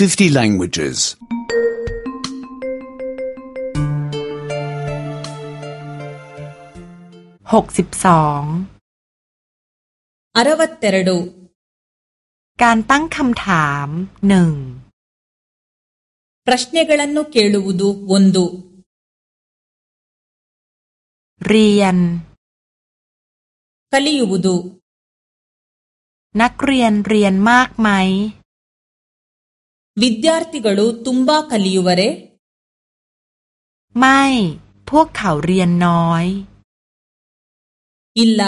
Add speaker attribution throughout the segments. Speaker 1: 50 languages. 62อรวัตเตรดูการตั้งคำถามหนึ่งปรัชญ์เกลันโนเคลูบุดูวันดูเรียนคลิยูบุดูนักเรียนเรียนมากไหม ವಿದ್ಯಾರ್ಥಿಗಳು ತುಂಬಾ ಕಲಿಯುವರೆ ไม่พวกเขาเรียนน้อย ಇಲ್ಲ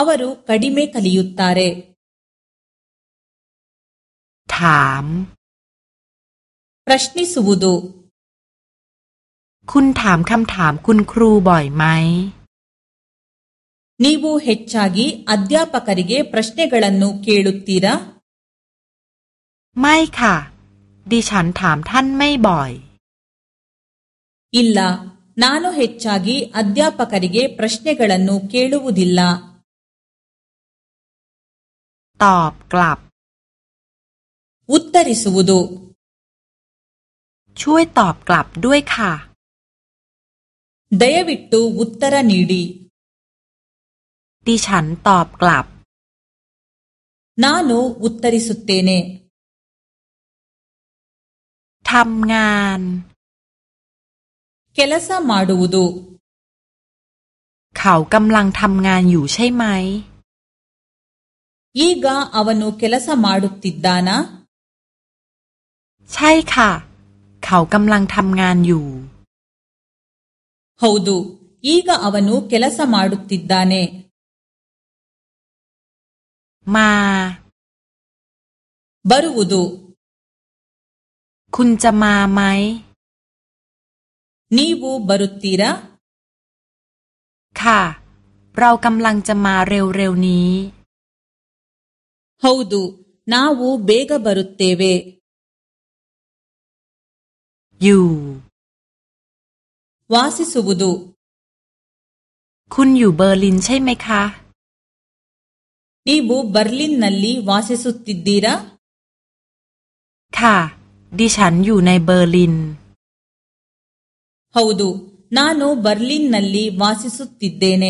Speaker 1: ಅವರು ಕಡಿಮೆ ಕಲಿಯುತ್ತಾರೆ ถาม ಪ್ರಶ್ನಿಸುವುದು คุณถามคำถามคุณครูบ่อยไหม ನೀವು ಹೆಚ್ಚಾಗಿ ಅಧ್ಯಾಪಕರಿಗೆ ಪ್ರಶ್ನೆಗಳನ್ನು ಕೇಳುತ್ತೀರಾ ไม่ค่ะดิฉันถามท่านไม่บ่อยอิลลานานุเหตุชากีอัธยาปการิเกปรชเนกรันนูเคลวุดิลลาตอบกลับ อุตตริสุวุดูช่วยตอบกลับด้วยค่ะเดียวิตตูอุตตระนีดีดิฉันตอบกลับ นานุอุตตริสุตเตเนทำงาน ಕೆಲಸ ಮ า ಡ ು ವ ು ದ ುเขากำลังทำงานอยู่ใช่ไหมย ಈಗ ಅ อ ನ ು ಕೆಲಸ ಮ ಾ ಡ ು ತ ್ติดดานะ ใช่ค่ะ เขากำลังทำงานอยู่ ಹೌದು ಈಗ ಅವನು ಕ ೆ ಲ เคล ಡ ು ತ ್ ತ ಿ ದ ್ดಾ ನ ೆมา ಬ ರ ು ವ ู ದ ುคุณจะมาไหม นีวูบรุตตีระ ค่ะ เรากำลังจะมาเร็วๆนี้ ಹೌದು าวูเบೇกบารุตเตเว อยู่ วาสิสุบุดู คุณอยู่เบอร์ลินใช่ไหมคะ นีวು ಬ ರ ್ ಲ ಿ ನ ್นน್ลล ವ ಾ ಸ ಿสು ತ ตตಿ ದ ್ ದ ೀค่ะดิฉันอยู่ในเบอร์ลิน ฮาวดูน้าโนเบอร์ลินนัลลี วาสิสุติดเดเน